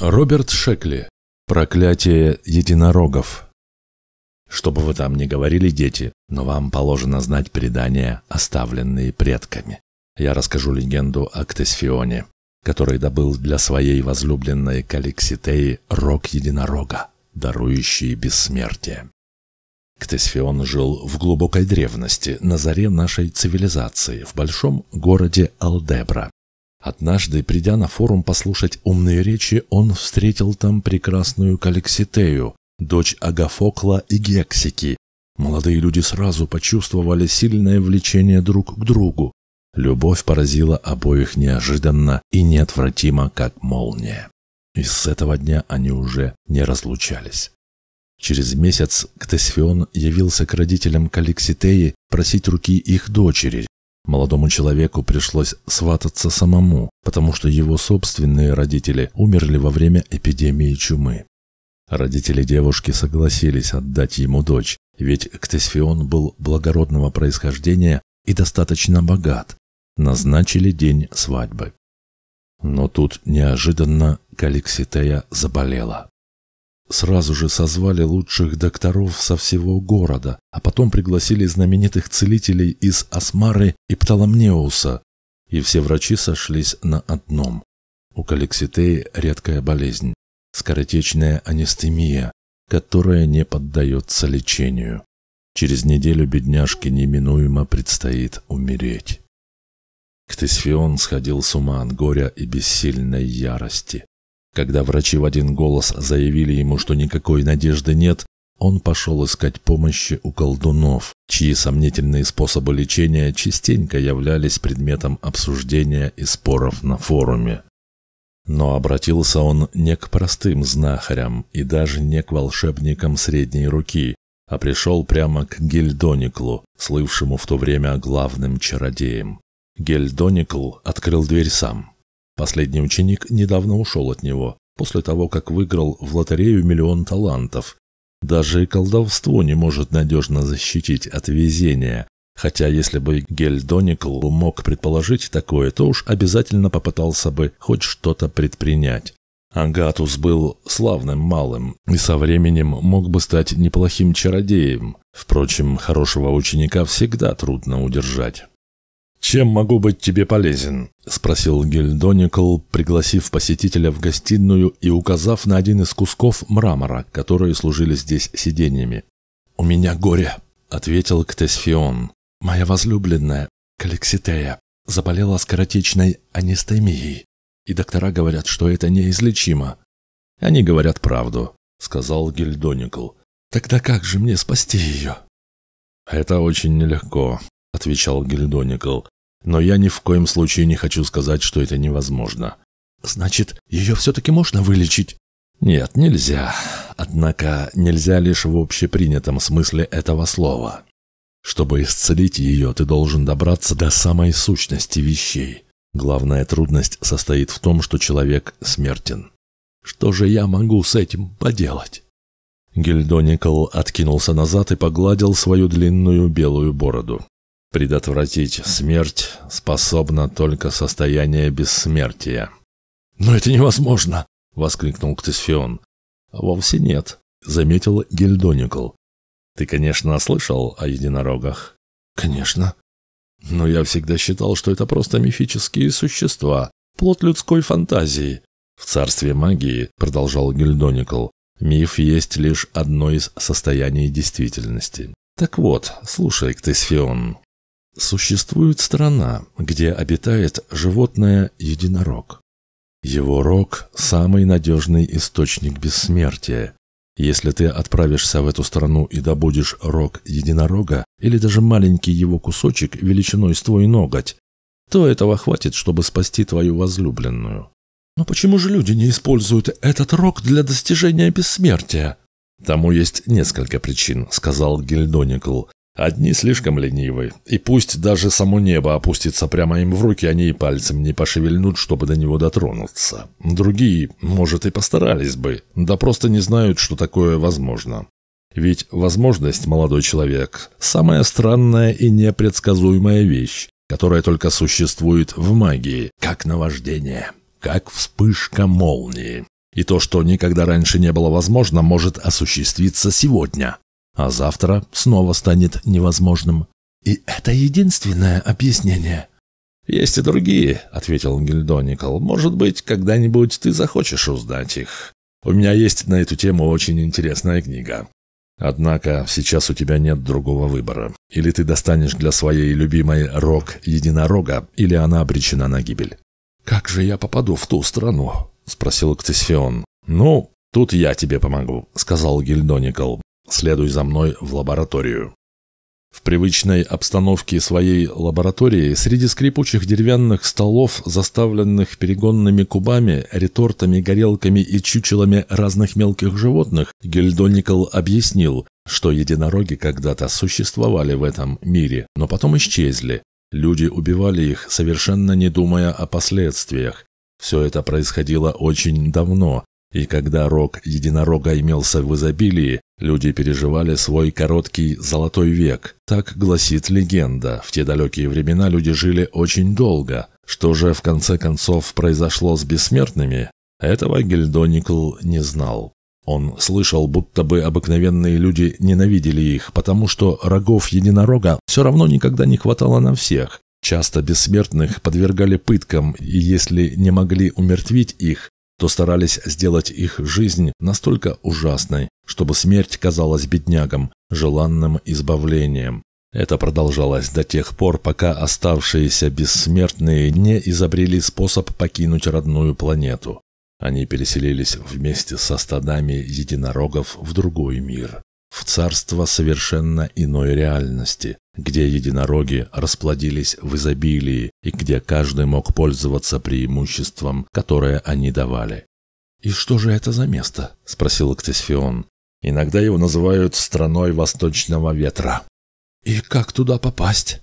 Роберт Шекли. Проклятие единорогов. Что бы вы там ни говорили, дети, но вам положено знать предания, оставленные предками. Я расскажу легенду о Ктесфионе, который добыл для своей возлюбленной Каликситеи рог единорога, дарующий бессмертие. Ктесфион жил в глубокой древности, на заре нашей цивилизации, в большом городе Алдебра, Однажды, придя на форум послушать умные речи, он встретил там прекрасную Калекситею, дочь Агафокла и Гексики. Молодые люди сразу почувствовали сильное влечение друг к другу. Любовь поразила обоих неожиданно и неотвратимо, как молния. И с этого дня они уже не разлучались. Через месяц Ктесфион явился к родителям Каликситеи просить руки их дочери, Молодому человеку пришлось свататься самому, потому что его собственные родители умерли во время эпидемии чумы. Родители девушки согласились отдать ему дочь, ведь Ктесфион был благородного происхождения и достаточно богат. Назначили день свадьбы. Но тут неожиданно Каликситея заболела. Сразу же созвали лучших докторов со всего города, а потом пригласили знаменитых целителей из Асмары и Птоломнеуса, и все врачи сошлись на одном. У Калекситеи редкая болезнь – скоротечная анестемия, которая не поддается лечению. Через неделю бедняжке неминуемо предстоит умереть. Ктесфион сходил с ума от горя и бессильной ярости. Когда врачи в один голос заявили ему, что никакой надежды нет, он пошел искать помощи у колдунов, чьи сомнительные способы лечения частенько являлись предметом обсуждения и споров на форуме. Но обратился он не к простым знахарям и даже не к волшебникам средней руки, а пришел прямо к Гельдониклу, слывшему в то время главным чародеем. Гельдоникл открыл дверь сам, Последний ученик недавно ушел от него, после того, как выиграл в лотерею миллион талантов. Даже колдовство не может надежно защитить от везения, хотя если бы Гельдоникл мог предположить такое, то уж обязательно попытался бы хоть что-то предпринять. Агатус был славным малым и со временем мог бы стать неплохим чародеем. Впрочем, хорошего ученика всегда трудно удержать. «Чем могу быть тебе полезен?» – спросил Гельдоникл, пригласив посетителя в гостиную и указав на один из кусков мрамора, которые служили здесь сиденьями. «У меня горе», – ответил Ктесфион. «Моя возлюбленная, Калекситея, заболела скоротечной анестемией, и доктора говорят, что это неизлечимо». «Они говорят правду», – сказал Гельдоникл. «Тогда как же мне спасти ее?» «Это очень нелегко», — отвечал Гильдоникл. «Но я ни в коем случае не хочу сказать, что это невозможно». «Значит, ее все-таки можно вылечить?» «Нет, нельзя. Однако нельзя лишь в общепринятом смысле этого слова. Чтобы исцелить ее, ты должен добраться до самой сущности вещей. Главная трудность состоит в том, что человек смертен. Что же я могу с этим поделать?» Гильдоникл откинулся назад и погладил свою длинную белую бороду. Предотвратить смерть способно только состояние бессмертия. «Но это невозможно!» — воскликнул Ктесфион. «Вовсе нет», — заметил Гельдоникл. «Ты, конечно, слышал о единорогах?» «Конечно». «Но я всегда считал, что это просто мифические существа, плод людской фантазии». «В царстве магии», — продолжал Гельдоникл, — «миф есть лишь одно из состояний действительности. Так вот, слушай, Ктесфион, Существует страна, где обитает животное-единорог. Его рог – самый надежный источник бессмертия. Если ты отправишься в эту страну и добудешь рог единорога, или даже маленький его кусочек величиной с твой ноготь, то этого хватит, чтобы спасти твою возлюбленную. Но почему же люди не используют этот рог для достижения бессмертия? Тому есть несколько причин, сказал Гильдоникл. Одни слишком ленивы, и пусть даже само небо опустится прямо им в руки, они и пальцем не пошевельнут, чтобы до него дотронуться. Другие, может, и постарались бы, да просто не знают, что такое возможно. Ведь возможность, молодой человек, самая странная и непредсказуемая вещь, которая только существует в магии, как наваждение, как вспышка молнии. И то, что никогда раньше не было возможно, может осуществиться сегодня. А завтра снова станет невозможным. И это единственное объяснение. «Есть и другие», — ответил Гильдоникл. «Может быть, когда-нибудь ты захочешь узнать их. У меня есть на эту тему очень интересная книга. Однако сейчас у тебя нет другого выбора. Или ты достанешь для своей любимой рог единорога, или она обречена на гибель. «Как же я попаду в ту страну?» – спросил Ктесфион. «Ну, тут я тебе помогу», – сказал Гильдоникл. «Следуй за мной в лабораторию». В привычной обстановке своей лаборатории среди скрипучих деревянных столов, заставленных перегонными кубами, ретортами, горелками и чучелами разных мелких животных, Гельдоникл объяснил, что единороги когда-то существовали в этом мире, но потом исчезли. Люди убивали их, совершенно не думая о последствиях. Все это происходило очень давно, и когда рог единорога имелся в изобилии, люди переживали свой короткий золотой век. Так гласит легенда. В те далекие времена люди жили очень долго. Что же в конце концов произошло с бессмертными? Этого Гельдоникл не знал. Он слышал, будто бы обыкновенные люди ненавидели их, потому что рогов единорога все равно никогда не хватало на всех. Часто бессмертных подвергали пыткам, и если не могли умертвить их, то старались сделать их жизнь настолько ужасной, чтобы смерть казалась беднягам желанным избавлением. Это продолжалось до тех пор, пока оставшиеся бессмертные не изобрели способ покинуть родную планету. Они переселились вместе со стадами единорогов в другой мир в царство совершенно иной реальности, где единороги расплодились в изобилии и где каждый мог пользоваться преимуществом, которое они давали. «И что же это за место?» – спросил Ктесфион. «Иногда его называют «страной восточного ветра». «И как туда попасть?»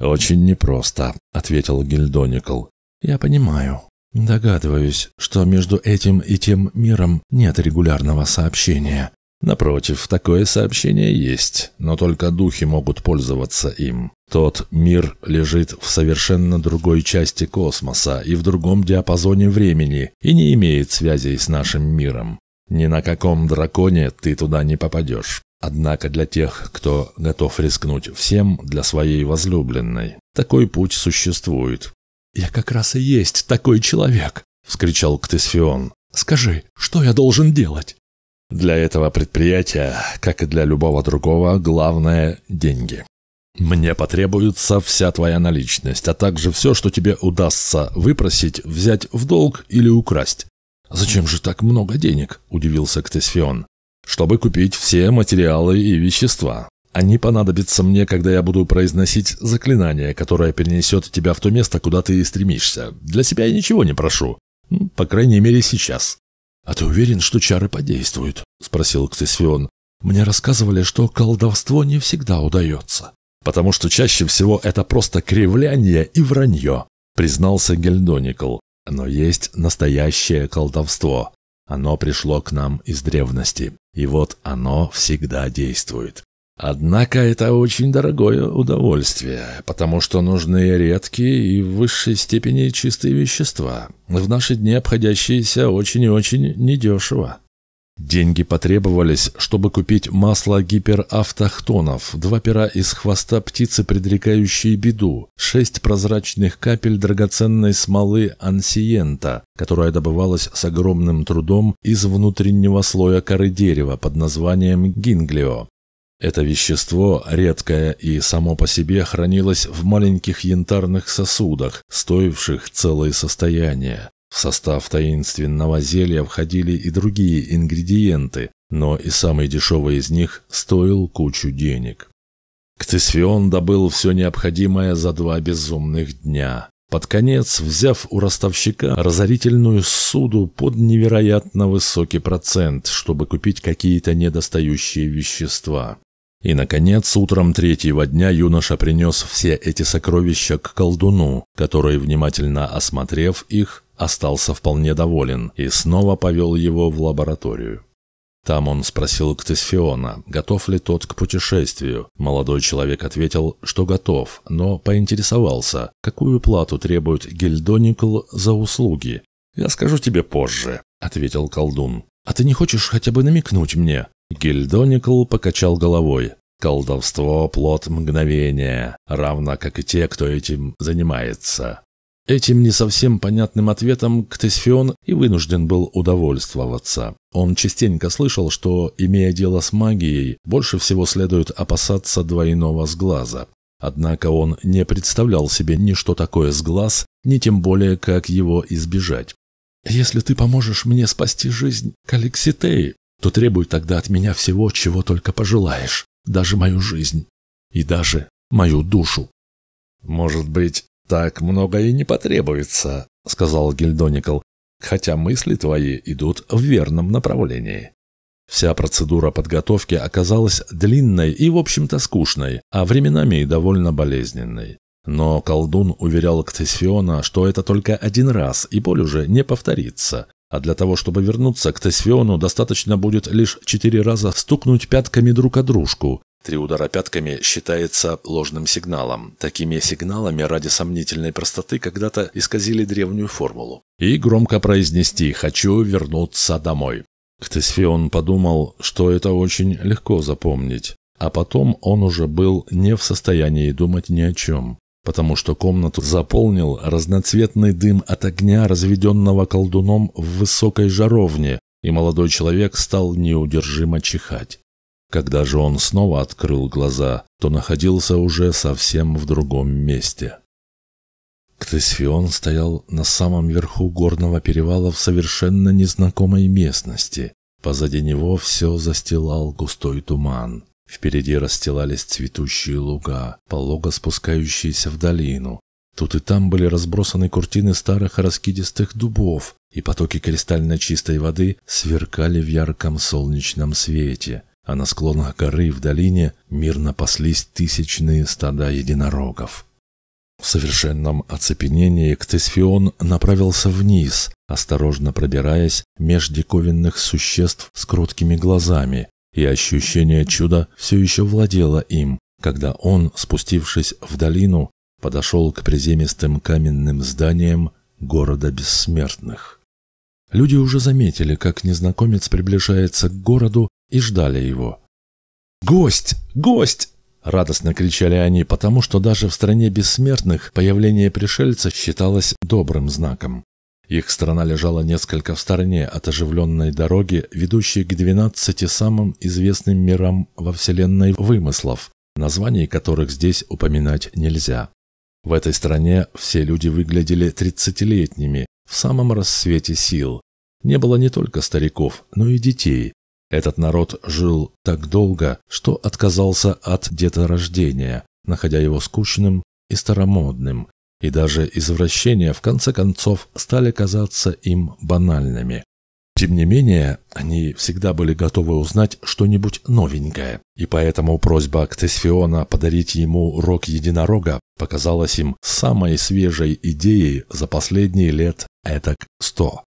«Очень непросто», — ответил Гильдоникл. «Я понимаю. Догадываюсь, что между этим и тем миром нет регулярного сообщения. Напротив, такое сообщение есть, но только духи могут пользоваться им. Тот мир лежит в совершенно другой части космоса и в другом диапазоне времени и не имеет связей с нашим миром. Ни на каком драконе ты туда не попадешь. Однако для тех, кто готов рискнуть всем для своей возлюбленной, такой путь существует. «Я как раз и есть такой человек!» — вскричал Ктесфион. «Скажи, что я должен делать?» Для этого предприятия, как и для любого другого, главное – деньги. Мне потребуется вся твоя наличность, а также все, что тебе удастся выпросить, взять в долг или украсть. «Зачем же так много денег?» – удивился Ктесфион. «Чтобы купить все материалы и вещества. Они понадобятся мне, когда я буду произносить заклинание, которое перенесет тебя в то место, куда ты стремишься. Для себя я ничего не прошу. По крайней мере, сейчас. «А ты уверен, что чары подействуют?» – спросил Ктесфион. «Мне рассказывали, что колдовство не всегда удается». «Потому что чаще всего это просто кривляние и вранье», – признался Гельдоникл. «Но есть настоящее колдовство. Оно пришло к нам из древности, и вот оно всегда действует. Однако это очень дорогое удовольствие, потому что нужны редкие и в высшей степени чистые вещества, в наши дни обходящиеся очень и очень недешево. Деньги потребовались, чтобы купить масло гиперавтохтонов, два пера из хвоста птицы, предрекающие беду, шесть прозрачных капель драгоценной смолы ансиента, которая добывалась с огромным трудом из внутреннего слоя коры дерева под названием гинглио, это вещество, редкое и само по себе, хранилось в маленьких янтарных сосудах, стоивших целое состояние. В состав таинственного зелья входили и другие ингредиенты, но и самый дешевый из них стоил кучу денег. Ктесфион добыл все необходимое за два безумных дня. Под конец, взяв у ростовщика разорительную суду под невероятно высокий процент, чтобы купить какие-то недостающие вещества. И, наконец, утром третьего дня юноша принес все эти сокровища к колдуну, который, внимательно осмотрев их, остался вполне доволен и снова повел его в лабораторию. Там он спросил Ктесфиона, готов ли тот к путешествию. Молодой человек ответил, что готов, но поинтересовался, какую плату требует Гельдоникл за услуги. «Я скажу тебе позже», — ответил колдун. «А ты не хочешь хотя бы намекнуть мне?» Гильдоникл покачал головой. «Колдовство — плод мгновения, равно как и те, кто этим занимается». Этим не совсем понятным ответом Ктесфион и вынужден был удовольствоваться. Он частенько слышал, что, имея дело с магией, больше всего следует опасаться двойного сглаза. Однако он не представлял себе ни что такое сглаз, ни тем более, как его избежать. «Если ты поможешь мне спасти жизнь Каликситеи, то требуй тогда от меня всего, чего только пожелаешь, даже мою жизнь и даже мою душу». «Может быть, так много и не потребуется», — сказал Гильдоникл, «хотя мысли твои идут в верном направлении». Вся процедура подготовки оказалась длинной и, в общем-то, скучной, а временами и довольно болезненной. Но колдун уверял Ктесфиона, что это только один раз, и боль уже не повторится. А для того, чтобы вернуться к Тесфиону, достаточно будет лишь четыре раза стукнуть пятками друг о дружку. Три удара пятками считается ложным сигналом. Такими сигналами ради сомнительной простоты когда-то исказили древнюю формулу. И громко произнести «хочу вернуться домой». Ктесфион подумал, что это очень легко запомнить, а потом он уже был не в состоянии думать ни о чем, потому что комнату заполнил разноцветный дым от огня, разведенного колдуном в высокой жаровне, и молодой человек стал неудержимо чихать. Когда же он снова открыл глаза, то находился уже совсем в другом месте. Ктесфион стоял на самом верху горного перевала в совершенно незнакомой местности. Позади него все застилал густой туман. Впереди расстилались цветущие луга, полого спускающиеся в долину. Тут и там были разбросаны куртины старых раскидистых дубов, и потоки кристально чистой воды сверкали в ярком солнечном свете, а на склонах горы в долине мирно паслись тысячные стада единорогов. В совершенном оцепенении Ктесфион направился вниз, осторожно пробираясь меж диковинных существ с кроткими глазами, и ощущение чуда все еще владело им, когда он, спустившись в долину, подошел к приземистым каменным зданиям города бессмертных. Люди уже заметили, как незнакомец приближается к городу и ждали его. «Гость! Гость!» Радостно кричали они, потому что даже в стране бессмертных появление пришельца считалось добрым знаком. Их страна лежала несколько в стороне от оживленной дороги, ведущей к двенадцати самым известным мирам во Вселенной вымыслов, названий которых здесь упоминать нельзя. В этой стране все люди выглядели тридцатилетними, в самом рассвете сил. Не было не только стариков, но и детей, этот народ жил так долго, что отказался от деторождения, находя его скучным и старомодным, и даже извращения в конце концов стали казаться им банальными. Тем не менее, они всегда были готовы узнать что-нибудь новенькое, и поэтому просьба Ктесфиона подарить ему рог единорога показалась им самой свежей идеей за последние лет этак сто.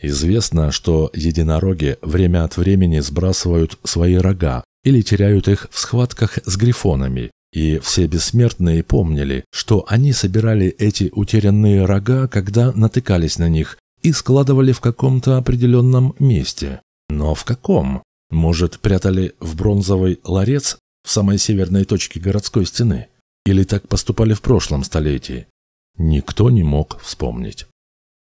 Известно, что единороги время от времени сбрасывают свои рога или теряют их в схватках с грифонами, и все бессмертные помнили, что они собирали эти утерянные рога, когда натыкались на них, и складывали в каком-то определенном месте. Но в каком? Может, прятали в бронзовый ларец в самой северной точке городской стены? Или так поступали в прошлом столетии? Никто не мог вспомнить.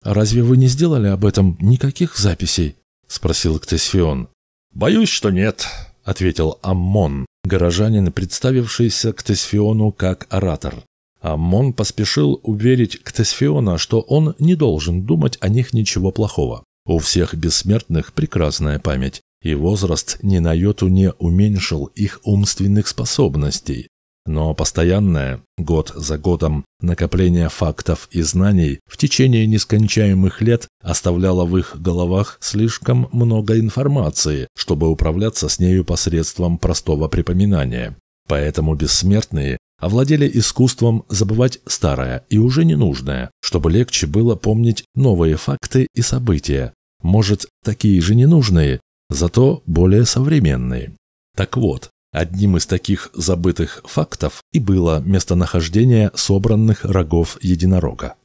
«Разве вы не сделали об этом никаких записей?» – спросил Ктесфион. «Боюсь, что нет», – ответил Аммон, горожанин, представившийся Ктесфиону как оратор. Аммон поспешил уверить Ктесфиона, что он не должен думать о них ничего плохого. У всех бессмертных прекрасная память, и возраст ни на йоту не уменьшил их умственных способностей, но постоянное, год за годом, накопление фактов и знаний в течение нескончаемых лет оставляло в их головах слишком много информации, чтобы управляться с нею посредством простого припоминания. Поэтому бессмертные овладели искусством забывать старое и уже ненужное, чтобы легче было помнить новые факты и события, может, такие же ненужные, зато более современные. Так вот, Одним из таких забытых фактов и было местонахождение собранных рогов единорога.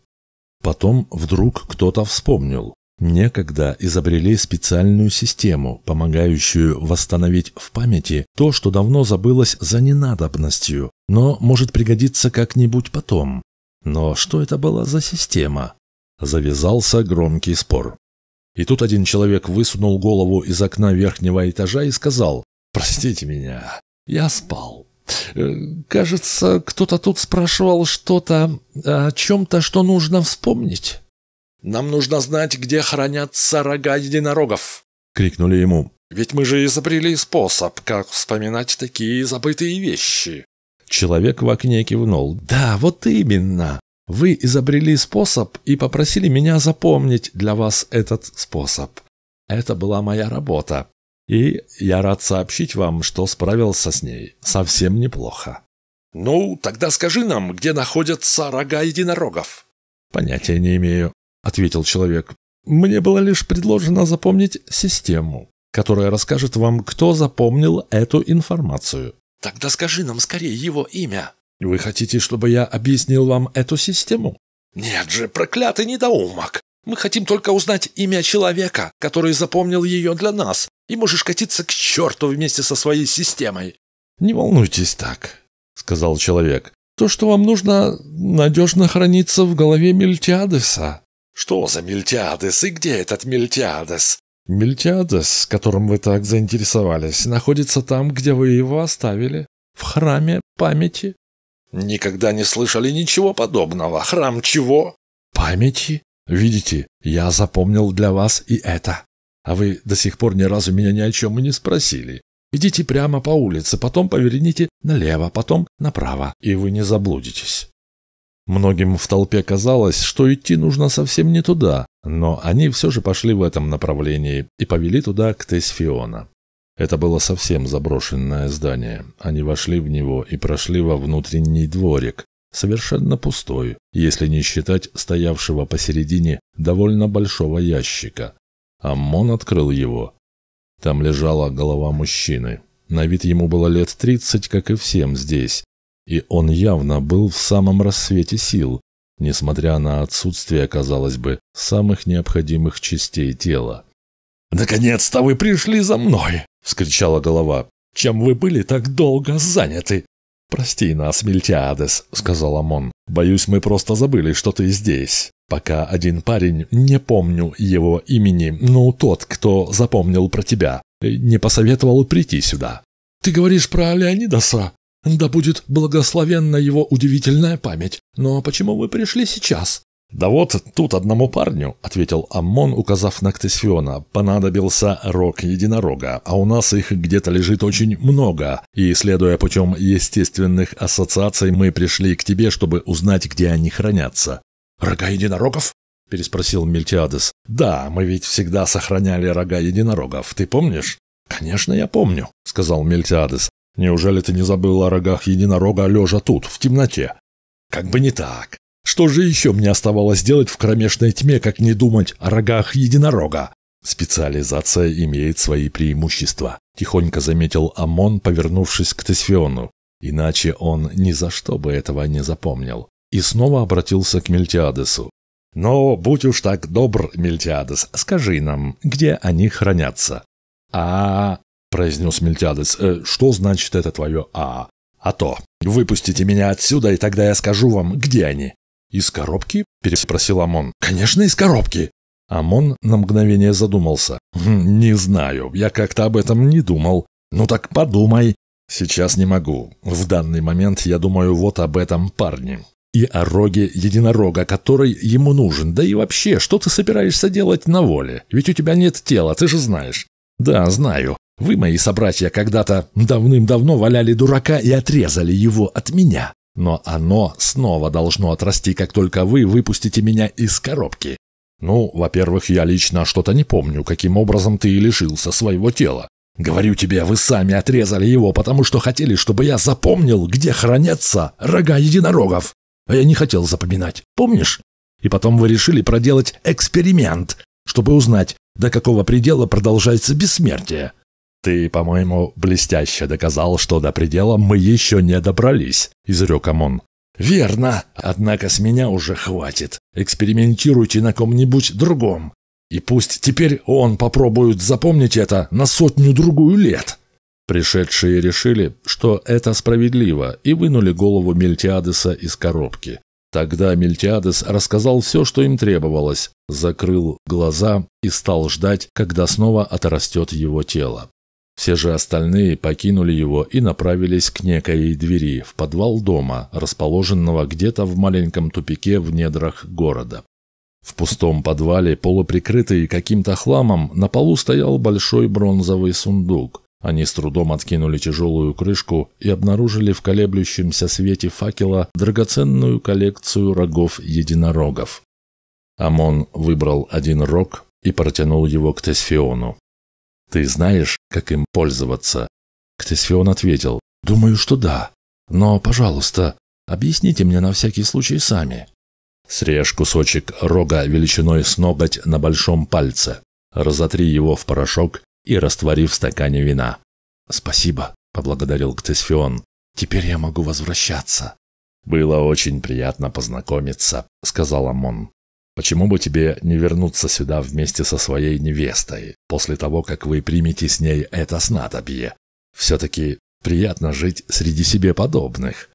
Потом вдруг кто-то вспомнил. некогда изобрели специальную систему, помогающую восстановить в памяти то, что давно забылось за ненадобностью, но может пригодиться как-нибудь потом. Но что это была за система? Завязался громкий спор. И тут один человек высунул голову из окна верхнего этажа и сказал, «Простите меня, я спал. Э, кажется, кто-то тут спрашивал что-то о чем-то, что нужно вспомнить». «Нам нужно знать, где хранятся рога единорогов!» — крикнули ему. «Ведь мы же изобрели способ, как вспоминать такие забытые вещи!» Человек в окне кивнул. «Да, вот именно! Вы изобрели способ и попросили меня запомнить для вас этот способ. Это была моя работа. И я рад сообщить вам, что справился с ней совсем неплохо». «Ну, тогда скажи нам, где находятся рога единорогов?» «Понятия не имею ответил человек. Мне было лишь предложено запомнить систему, которая расскажет вам, кто запомнил эту информацию. Тогда скажи нам скорее его имя. Вы хотите, чтобы я объяснил вам эту систему? Нет же, проклятый недоумок. Мы хотим только узнать имя человека, который запомнил ее для нас, и можешь катиться к черту вместе со своей системой. Не волнуйтесь так, сказал человек. То, что вам нужно, надежно хранится в голове Мельтиадеса. «Что за Мельтиадес и где этот Мельтиадес?» «Мельтиадес, которым вы так заинтересовались, находится там, где вы его оставили, в храме памяти». «Никогда не слышали ничего подобного. Храм чего?» «Памяти? Видите, я запомнил для вас и это. А вы до сих пор ни разу меня ни о чем и не спросили. Идите прямо по улице, потом поверните налево, потом направо, и вы не заблудитесь». Многим в толпе казалось, что идти нужно совсем не туда, но они все же пошли в этом направлении и повели туда к Тесфиона. Это было совсем заброшенное здание. Они вошли в него и прошли во внутренний дворик, совершенно пустой, если не считать стоявшего посередине довольно большого ящика. Аммон открыл его. Там лежала голова мужчины. На вид ему было лет тридцать, как и всем здесь, и он явно был в самом рассвете сил, несмотря на отсутствие, казалось бы, самых необходимых частей тела. «Наконец-то вы пришли за мной!» — вскричала голова. «Чем вы были так долго заняты?» «Прости нас, Мельтиадес», — сказал Амон. «Боюсь, мы просто забыли, что ты здесь. Пока один парень, не помню его имени, ну, тот, кто запомнил про тебя, не посоветовал прийти сюда». «Ты говоришь про Леонидаса?» Да будет благословенна его удивительная память. Но почему вы пришли сейчас?» «Да вот тут одному парню», — ответил Аммон, указав на Ктесфиона, — «понадобился рог единорога, а у нас их где-то лежит очень много, и, следуя путем естественных ассоциаций, мы пришли к тебе, чтобы узнать, где они хранятся». «Рога единорогов?» — переспросил Мельтиадес. «Да, мы ведь всегда сохраняли рога единорогов, ты помнишь?» «Конечно, я помню», — сказал Мельтиадес. Неужели ты не забыл о рогах единорога, лежа тут, в темноте? Как бы не так. Что же еще мне оставалось делать в кромешной тьме, как не думать о рогах единорога? Специализация имеет свои преимущества, тихонько заметил Амон, повернувшись к Тесфиону. Иначе он ни за что бы этого не запомнил. И снова обратился к Мельтиадесу. «Но будь уж так добр, Мельтиадес, скажи нам, где они хранятся?» «А, произнес Мельтиадес. «Э, «Что значит это твое «а»?» «А то. Выпустите меня отсюда, и тогда я скажу вам, где они». «Из коробки?» – переспросил Амон. «Конечно, из коробки!» Амон на мгновение задумался. «Хм, «Не знаю, я как-то об этом не думал. Ну так подумай». «Сейчас не могу. В данный момент я думаю вот об этом парне. И о роге единорога, который ему нужен. Да и вообще, что ты собираешься делать на воле? Ведь у тебя нет тела, ты же знаешь». «Да, знаю. Вы, мои собратья, когда-то давным-давно валяли дурака и отрезали его от меня. Но оно снова должно отрасти, как только вы выпустите меня из коробки. Ну, во-первых, я лично что-то не помню, каким образом ты лишился своего тела. Говорю тебе, вы сами отрезали его, потому что хотели, чтобы я запомнил, где хранятся рога единорогов. А я не хотел запоминать, помнишь? И потом вы решили проделать эксперимент, чтобы узнать, до какого предела продолжается бессмертие. «Ты, по-моему, блестяще доказал, что до предела мы еще не добрались», — изрек Амон. «Верно. Однако с меня уже хватит. Экспериментируйте на ком-нибудь другом. И пусть теперь он попробует запомнить это на сотню-другую лет. Пришедшие решили, что это справедливо, и вынули голову Мельтиадеса из коробки. Тогда Мельтиадес рассказал все, что им требовалось, закрыл глаза и стал ждать, когда снова отрастет его тело. Все же остальные покинули его и направились к некой двери в подвал дома, расположенного где-то в маленьком тупике в недрах города. В пустом подвале, полуприкрытый каким-то хламом, на полу стоял большой бронзовый сундук. Они с трудом откинули тяжелую крышку и обнаружили в колеблющемся свете факела драгоценную коллекцию рогов единорогов. Амон выбрал один рог и протянул его к Тесфиону. «Ты знаешь, как им пользоваться?» Ктесфион ответил, «Думаю, что да. Но, пожалуйста, объясните мне на всякий случай сами». Срежь кусочек рога величиной с ноготь на большом пальце. Разотри его в порошок и раствори в стакане вина. «Спасибо», — поблагодарил Ктесфион. «Теперь я могу возвращаться». «Было очень приятно познакомиться», — сказал Амон. «Почему бы тебе не вернуться сюда вместе со своей невестой, после того, как вы примете с ней это снадобье? Все-таки приятно жить среди себе подобных».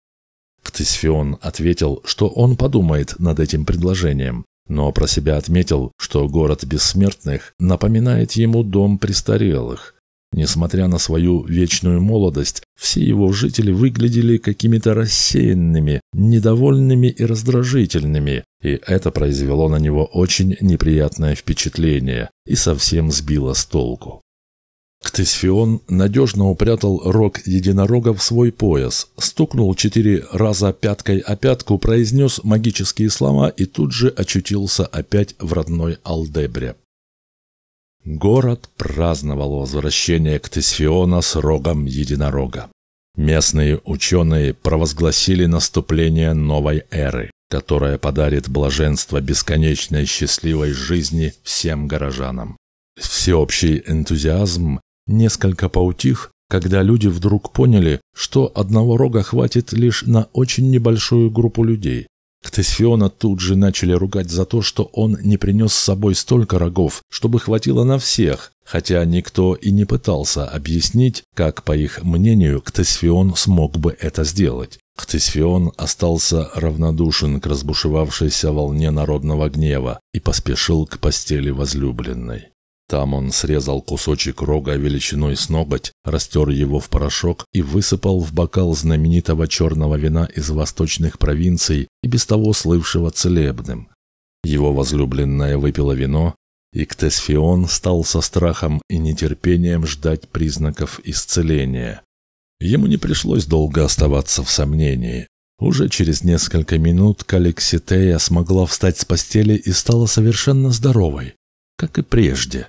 Ктесфион ответил, что он подумает над этим предложением, но про себя отметил, что город бессмертных напоминает ему дом престарелых. Несмотря на свою вечную молодость, все его жители выглядели какими-то рассеянными, недовольными и раздражительными, и это произвело на него очень неприятное впечатление и совсем сбило с толку. Ктесфион надежно упрятал рог единорога в свой пояс, стукнул четыре раза пяткой о пятку, произнес магические слова и тут же очутился опять в родной Алдебре. Город праздновал возвращение Ктесфиона с рогом единорога. Местные ученые провозгласили наступление новой эры, которая подарит блаженство бесконечной счастливой жизни всем горожанам. Всеобщий энтузиазм несколько поутих, когда люди вдруг поняли, что одного рога хватит лишь на очень небольшую группу людей. Ктесфиона тут же начали ругать за то, что он не принес с собой столько рогов, чтобы хватило на всех, хотя никто и не пытался объяснить, как, по их мнению, Ктесфион смог бы это сделать. Ктесфион остался равнодушен к разбушевавшейся волне народного гнева и поспешил к постели возлюбленной. Там он срезал кусочек рога величиной с ноготь, растер его в порошок и высыпал в бокал знаменитого черного вина из восточных провинций и без того слывшего целебным. Его возлюбленная выпила вино, и Ктесфион стал со страхом и нетерпением ждать признаков исцеления. Ему не пришлось долго оставаться в сомнении. Уже через несколько минут Калекситея смогла встать с постели и стала совершенно здоровой, как и прежде.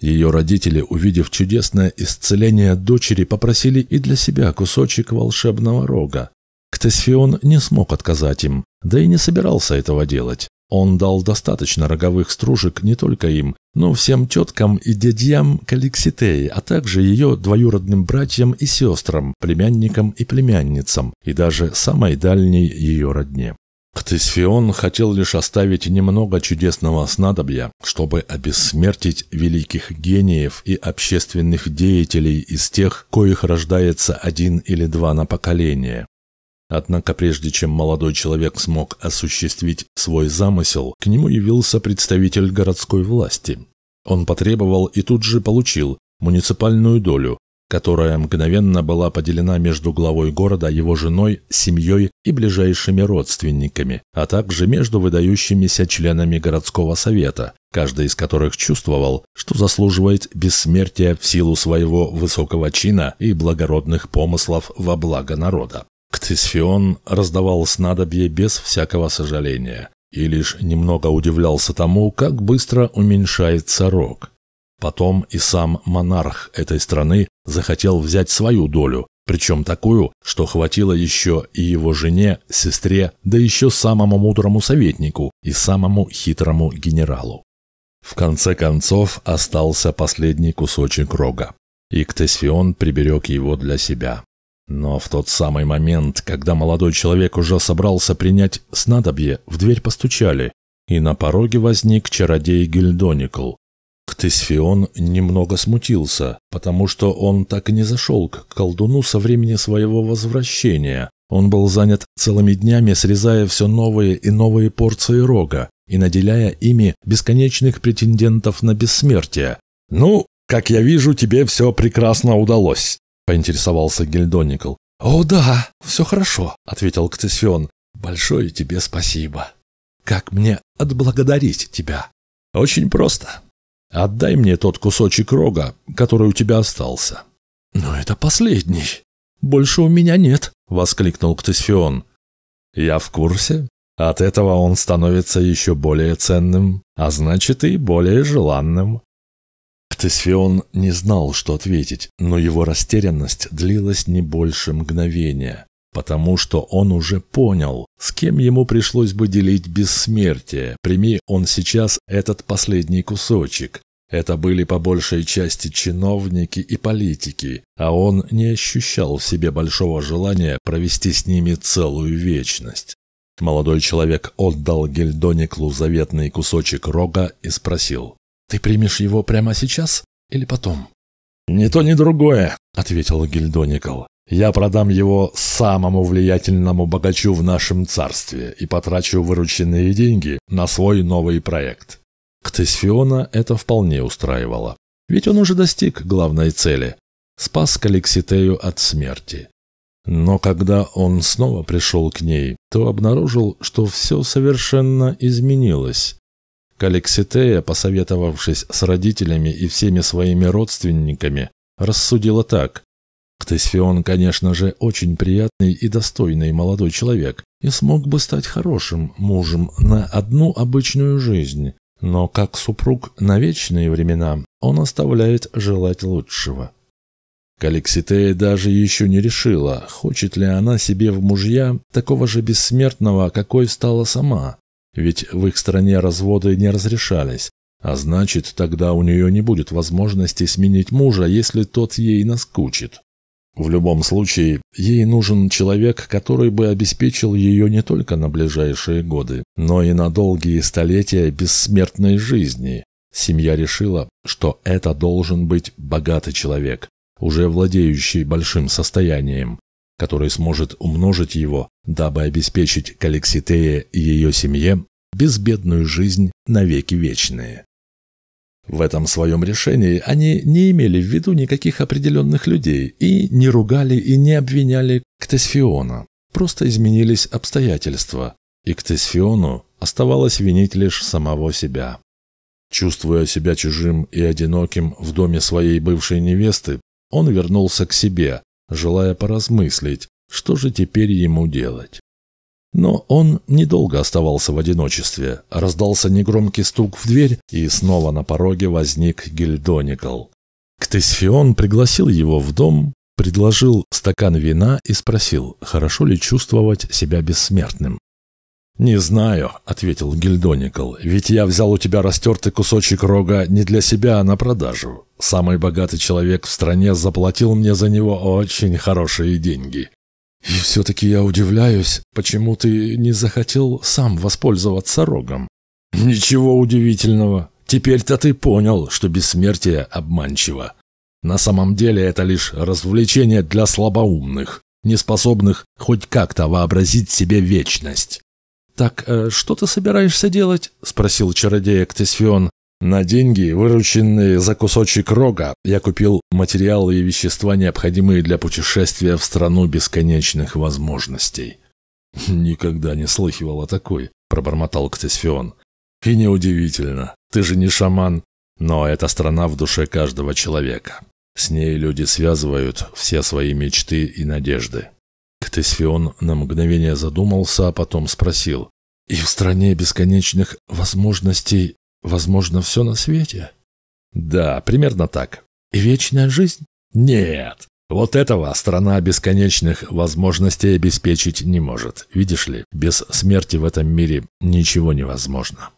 Ее родители, увидев чудесное исцеление дочери, попросили и для себя кусочек волшебного рога. Ктесфион не смог отказать им, да и не собирался этого делать. Он дал достаточно роговых стружек не только им, но всем теткам и дядьям Каликситеи, а также ее двоюродным братьям и сестрам, племянникам и племянницам, и даже самой дальней ее родне. Ктесфион хотел лишь оставить немного чудесного снадобья, чтобы обессмертить великих гениев и общественных деятелей из тех, коих рождается один или два на поколение. Однако прежде чем молодой человек смог осуществить свой замысел, к нему явился представитель городской власти. Он потребовал и тут же получил муниципальную долю, которая мгновенно была поделена между главой города, его женой, семьей и ближайшими родственниками, а также между выдающимися членами городского совета, каждый из которых чувствовал, что заслуживает бессмертия в силу своего высокого чина и благородных помыслов во благо народа. Ктисфион раздавал снадобье без всякого сожаления и лишь немного удивлялся тому, как быстро уменьшается рог. Потом и сам монарх этой страны захотел взять свою долю, причем такую, что хватило еще и его жене, сестре, да еще самому мудрому советнику и самому хитрому генералу. В конце концов остался последний кусочек рога, и Ктесфион приберег его для себя. Но в тот самый момент, когда молодой человек уже собрался принять снадобье, в дверь постучали, и на пороге возник чародей Гильдоникл. Ктесфион немного смутился, потому что он так и не зашел к колдуну со времени своего возвращения. Он был занят целыми днями, срезая все новые и новые порции рога и наделяя ими бесконечных претендентов на бессмертие. «Ну, как я вижу, тебе все прекрасно удалось», — поинтересовался Гильдоникл. «О да, все хорошо», — ответил Ктесфион. «Большое тебе спасибо. Как мне отблагодарить тебя?» «Очень просто. Отдай мне тот кусочек рога, который у тебя остался». «Но это последний. Больше у меня нет», — воскликнул Ктесфион. «Я в курсе. От этого он становится еще более ценным, а значит и более желанным». Ктесфион не знал, что ответить, но его растерянность длилась не больше мгновения потому что он уже понял, с кем ему пришлось бы делить бессмертие, прими он сейчас этот последний кусочек. Это были по большей части чиновники и политики, а он не ощущал в себе большого желания провести с ними целую вечность. Молодой человек отдал Гельдониклу заветный кусочек рога и спросил, «Ты примешь его прямо сейчас или потом?» «Ни то, ни другое», — ответил Гильдоникл. Я продам его самому влиятельному богачу в нашем царстве и потрачу вырученные деньги на свой новый проект. Ктесфиона это вполне устраивало. Ведь он уже достиг главной цели – спас Каликситею от смерти. Но когда он снова пришел к ней, то обнаружил, что все совершенно изменилось. Каликситея, посоветовавшись с родителями и всеми своими родственниками, рассудила так. Ктесфион, конечно же, очень приятный и достойный молодой человек и смог бы стать хорошим мужем на одну обычную жизнь, но как супруг на вечные времена он оставляет желать лучшего. Каликситея даже еще не решила, хочет ли она себе в мужья такого же бессмертного, какой стала сама. Ведь в их стране разводы не разрешались, а значит, тогда у нее не будет возможности сменить мужа, если тот ей наскучит. В любом случае, ей нужен человек, который бы обеспечил ее не только на ближайшие годы, но и на долгие столетия бессмертной жизни. Семья решила, что это должен быть богатый человек, уже владеющий большим состоянием, который сможет умножить его, дабы обеспечить Калекситее и ее семье безбедную жизнь навеки вечные. В этом своем решении они не имели в виду никаких определенных людей и не ругали и не обвиняли Ктесфиона. Просто изменились обстоятельства, и Ктесфиону оставалось винить лишь самого себя. Чувствуя себя чужим и одиноким в доме своей бывшей невесты, он вернулся к себе, желая поразмыслить, что же теперь ему делать. Но он недолго оставался в одиночестве. Раздался негромкий стук в дверь, и снова на пороге возник Гильдоникл. Ктесфион пригласил его в дом, предложил стакан вина и спросил, хорошо ли чувствовать себя бессмертным. «Не знаю», — ответил Гильдоникл, — «ведь я взял у тебя растертый кусочек рога не для себя, а на продажу. Самый богатый человек в стране заплатил мне за него очень хорошие деньги. И все-таки я удивляюсь, почему ты не захотел сам воспользоваться рогом. Ничего удивительного. Теперь-то ты понял, что бессмертие обманчиво. На самом деле это лишь развлечение для слабоумных, неспособных хоть как-то вообразить себе вечность. «Так, э, что ты собираешься делать?» – спросил чародея Ктесфион. На деньги, вырученные за кусочек рога, я купил материалы и вещества, необходимые для путешествия в страну бесконечных возможностей. «Никогда не слыхивал о такой», — пробормотал Ктесфион. «И неудивительно, ты же не шаман, но это страна в душе каждого человека. С ней люди связывают все свои мечты и надежды». Ктесфион на мгновение задумался, а потом спросил. «И в стране бесконечных возможностей Возможно, все на свете? Да, примерно так. И вечная жизнь? Нет. Вот этого страна бесконечных возможностей обеспечить не может. Видишь ли, без смерти в этом мире ничего невозможно.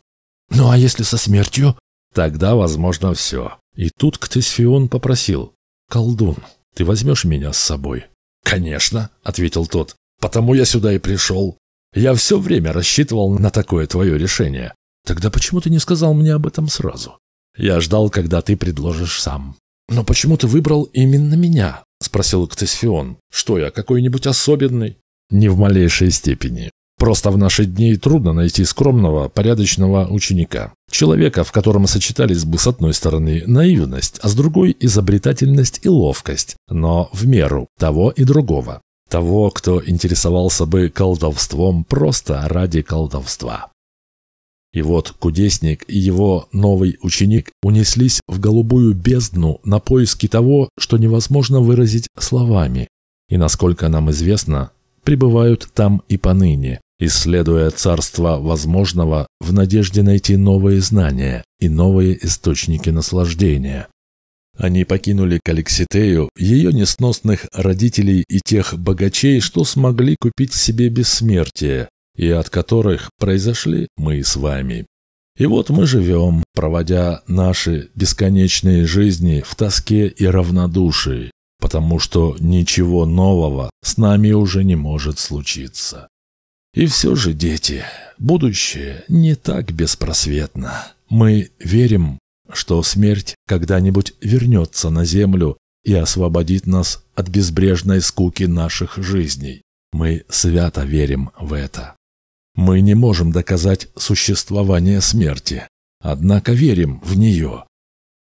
Ну а если со смертью? Тогда возможно все. И тут Ктесфион попросил. «Колдун, ты возьмешь меня с собой?» «Конечно», — ответил тот. «Потому я сюда и пришел. Я все время рассчитывал на такое твое решение. Тогда почему ты не сказал мне об этом сразу? Я ждал, когда ты предложишь сам. Но почему ты выбрал именно меня? Спросил Ктесфион. Что я, какой-нибудь особенный? Не в малейшей степени. Просто в наши дни трудно найти скромного, порядочного ученика. Человека, в котором сочетались бы с одной стороны наивность, а с другой изобретательность и ловкость, но в меру того и другого. Того, кто интересовался бы колдовством просто ради колдовства. И вот кудесник и его новый ученик унеслись в голубую бездну на поиски того, что невозможно выразить словами, и, насколько нам известно, пребывают там и поныне, исследуя царство возможного в надежде найти новые знания и новые источники наслаждения. Они покинули Каликситею, ее несносных родителей и тех богачей, что смогли купить себе бессмертие, и от которых произошли мы с вами. И вот мы живем, проводя наши бесконечные жизни в тоске и равнодушии, потому что ничего нового с нами уже не может случиться. И все же, дети, будущее не так беспросветно. Мы верим, что смерть когда-нибудь вернется на землю и освободит нас от безбрежной скуки наших жизней. Мы свято верим в это. Мы не можем доказать существование смерти, однако верим в нее.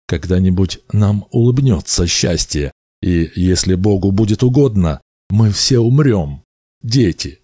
Когда-нибудь нам улыбнется счастье, и, если Богу будет угодно, мы все умрем. Дети,